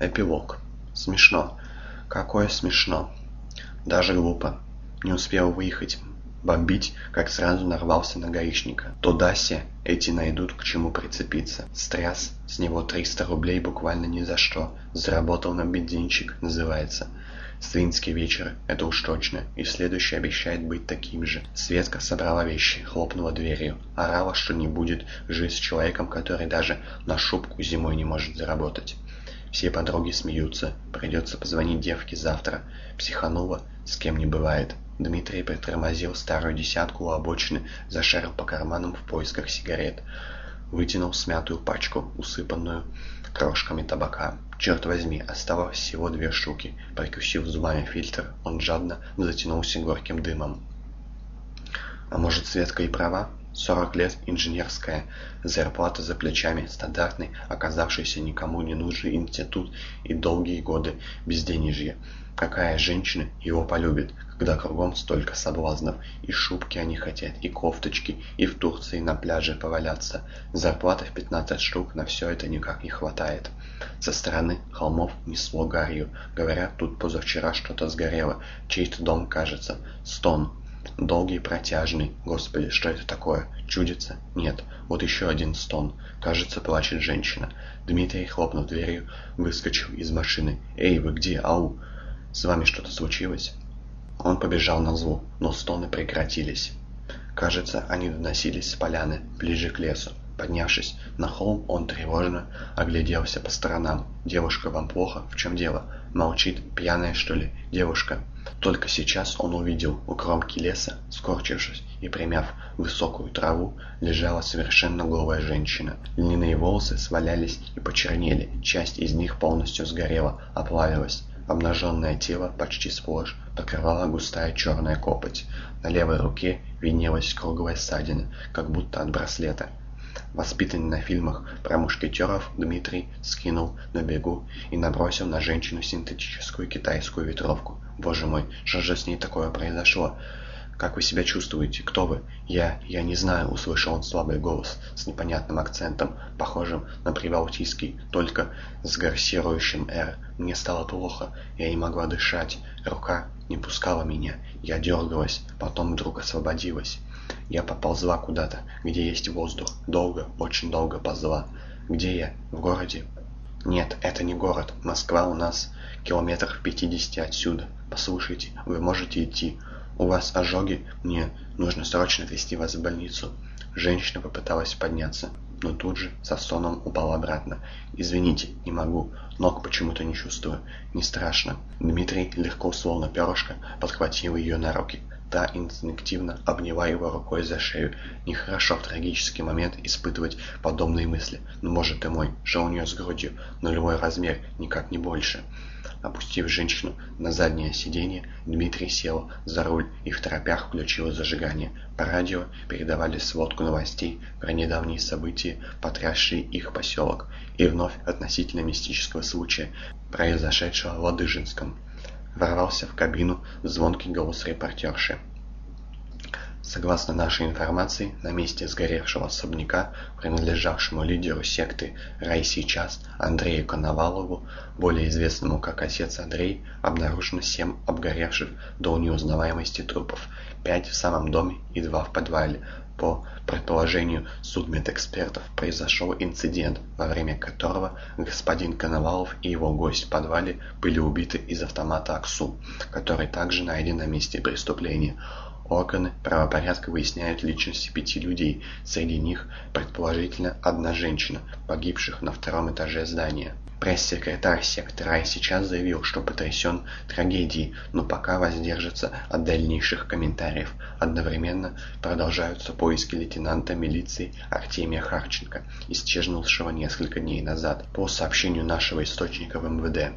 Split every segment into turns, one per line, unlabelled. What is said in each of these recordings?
Эпилог. Смешно. Какое смешно. Даже глупо. Не успел выехать бомбить, как сразу нарвался на гаишника. То Дасе эти найдут к чему прицепиться. Стряс с него 300 рублей буквально ни за что. Заработал на бензинчик, называется. Свинский вечер, это уж точно, и следующий обещает быть таким же. Светка собрала вещи, хлопнула дверью, орала, что не будет жить с человеком, который даже на шубку зимой не может заработать. Все подруги смеются, придется позвонить девке завтра. Психанула, с кем не бывает. Дмитрий притормозил старую десятку у обочины, зашарил по карманам в поисках сигарет. Вытянул смятую пачку, усыпанную крошками табака. Черт возьми, оставалось всего две штуки. Прикусив зубами фильтр, он жадно затянулся горьким дымом. А может, Светка и права? Сорок лет инженерская, зарплата за плечами, стандартный, оказавшийся никому не нужный институт и долгие годы безденежья. Какая женщина его полюбит, когда кругом столько соблазнов, и шубки они хотят, и кофточки, и в Турции на пляже поваляться. Зарплаты в 15 штук на все это никак не хватает. Со стороны холмов несло гарью. Говорят, тут позавчера что-то сгорело. Чей-то дом, кажется. Стон. Долгий, протяжный. Господи, что это такое? Чудится? Нет. Вот еще один стон. Кажется, плачет женщина. Дмитрий, хлопнув дверью, выскочил из машины. «Эй, вы где? Ау! С вами что-то случилось?» Он побежал на звук, но стоны прекратились. Кажется, они доносились с поляны, ближе к лесу. Поднявшись на холм, он тревожно огляделся по сторонам. «Девушка, вам плохо? В чем дело? Молчит? Пьяная, что ли? Девушка?» Только сейчас он увидел у кромки леса, скорчившись и примяв высокую траву, лежала совершенно голая женщина. Льняные волосы свалялись и почернели, часть из них полностью сгорела, оплавилась. Обнаженное тело почти сплошь покрывала густая черная копоть. На левой руке виднелась круглая ссадина, как будто от браслета. Воспитанный на фильмах про мушкетеров, Дмитрий скинул на бегу и набросил на женщину синтетическую китайскую ветровку. «Боже мой, что же с ней такое произошло?» «Как вы себя чувствуете? Кто вы?» «Я... я не знаю», — услышал он слабый голос с непонятным акцентом, похожим на прибалтийский, только с гарсирующим «р». «Мне стало плохо, я не могла дышать, рука не пускала меня, я дергалась, потом вдруг освободилась. Я поползла куда-то, где есть воздух, долго, очень долго ползла. Где я? В городе?» «Нет, это не город. Москва у нас километрах в пятидесяти отсюда. Послушайте, вы можете идти. «У вас ожоги? Мне нужно срочно отвезти вас в больницу». Женщина попыталась подняться, но тут же со стоном упала обратно. «Извините, не могу. Ног почему-то не чувствую. Не страшно». Дмитрий, легко словно перышко, подхватил ее на руки. Та инстинктивно обняла его рукой за шею. Нехорошо в трагический момент испытывать подобные мысли. Но, может и мой, что у нее с грудью, нулевой размер, никак не больше. Опустив женщину на заднее сиденье, Дмитрий сел за руль и в торопях включил зажигание. По радио передавали сводку новостей про недавние события, потрясшие их поселок, и вновь относительно мистического случая, произошедшего в Ладыжинском. Ворвался в кабину звонкий голос репортерши. Согласно нашей информации, на месте сгоревшего особняка, принадлежавшему лидеру секты «Рай сейчас» Андрею Коновалову, более известному как отец Андрей, обнаружено семь обгоревших до неузнаваемости трупов, пять в самом доме и два в подвале. По предположению судмедэкспертов, произошел инцидент, во время которого господин Коновалов и его гость в подвале были убиты из автомата АКСУ, который также найден на месте преступления. Органы правопорядка выясняют личности пяти людей, среди них, предположительно, одна женщина, погибших на втором этаже здания. Пресс-секретарь сектора сейчас заявил, что потрясен трагедией, но пока воздержится от дальнейших комментариев. Одновременно продолжаются поиски лейтенанта милиции Артемия Харченко, исчезнувшего несколько дней назад, по сообщению нашего источника в МВД.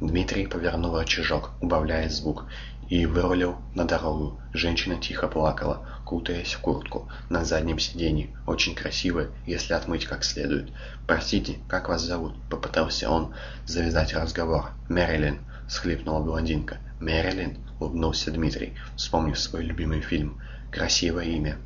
Дмитрий повернул рычажок, убавляя звук, и вырулил на дорогу. Женщина тихо плакала, кутаясь в куртку на заднем сиденье, очень красивая, если отмыть как следует. «Простите, как вас зовут?» — попытался он завязать разговор. «Мэрилин», — схлипнула блондинка. «Мэрилин?» — улыбнулся Дмитрий, вспомнив свой любимый фильм. «Красивое имя».